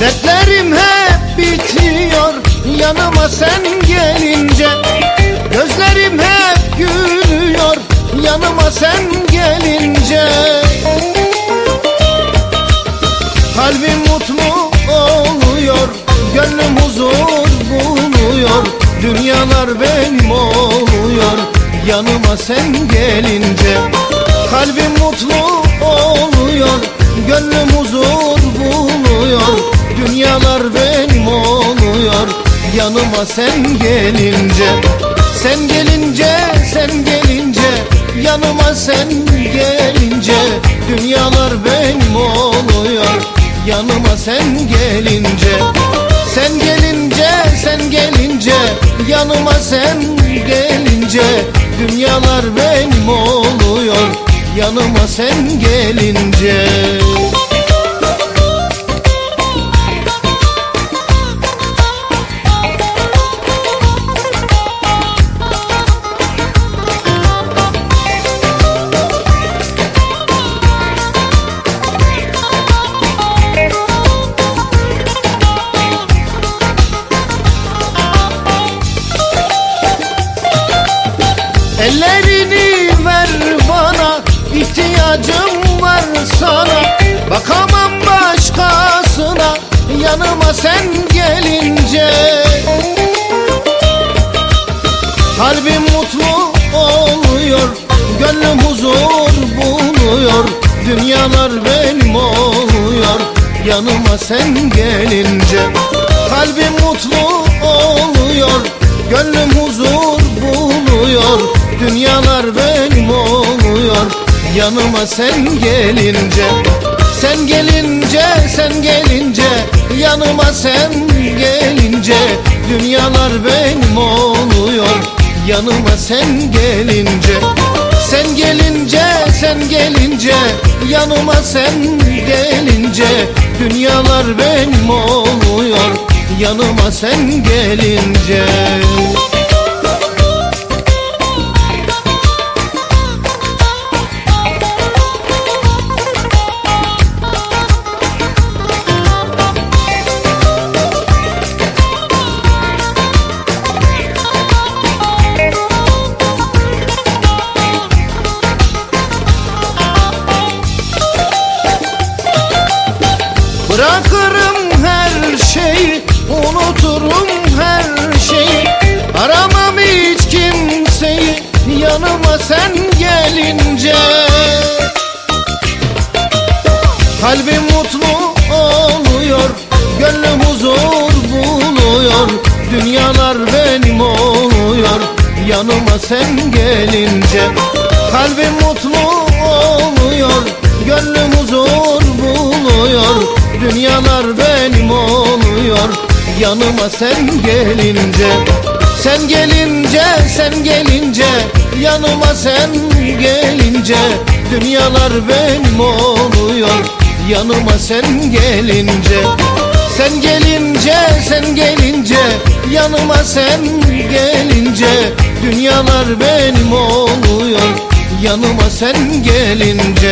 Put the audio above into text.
Dertlerim hep bitiyor. Yanıma sen gelince Gözlerim hep gülüyor. Yanıma sen gelince Kalbim mutlu oluyor. Gönlüm huzur buluyor. Dünyalar benim oluyor. Yanıma sen gelince Kalbim mutlu oluyor. Gönlüm huzur buluyor. Sen gelince Sen gelince sen gelince Yanıma sen gelince Dünyalar benim oluyor. Yanıma sen gelince Sen gelince sen gelince Yanıma sen gelince Dünyalar benim oluyor. Yanıma sen gelince Ellerini ver bana ihtiyacım var sana. Bakamam başkasına yanıma sen gelince. Kalbim mutlu oluyor Gönlüm huzur buluyor. Dünyalar benim oluyor Yanıma sen gelince. Kalbim mutlu oluyor Gönlüm huzur buluyor Dünyalar benim oluyor. Yanıma sen gelince Sen gelince sen gelince Yanıma sen gelince Dünyalar benim oluyor. Yanıma sen gelince Sen gelince sen gelince Yanıma sen gelince Dünyalar benim oluyor. Yanıma sen gelince Bırakırım her şeyi Unuturum her şeyi. Aramam hiç kimseyi Yanıma sen gelince. Kalbim mutlu oluyor Gönlüm huzur buluyor. Dünyalar benim oluyor Yanıma sen gelince. Kalbim mutlu oluyor Gönlüm huzur buluyor Dünyalar benim oluyor. Yanıma sen gelince Sen gelince sen gelince Yanıma sen gelince Dünyalar benim oluyor. Yanıma sen gelince Sen gelince sen gelince Yanıma sen gelince Dünyalar benim oluyor. Yanıma sen gelince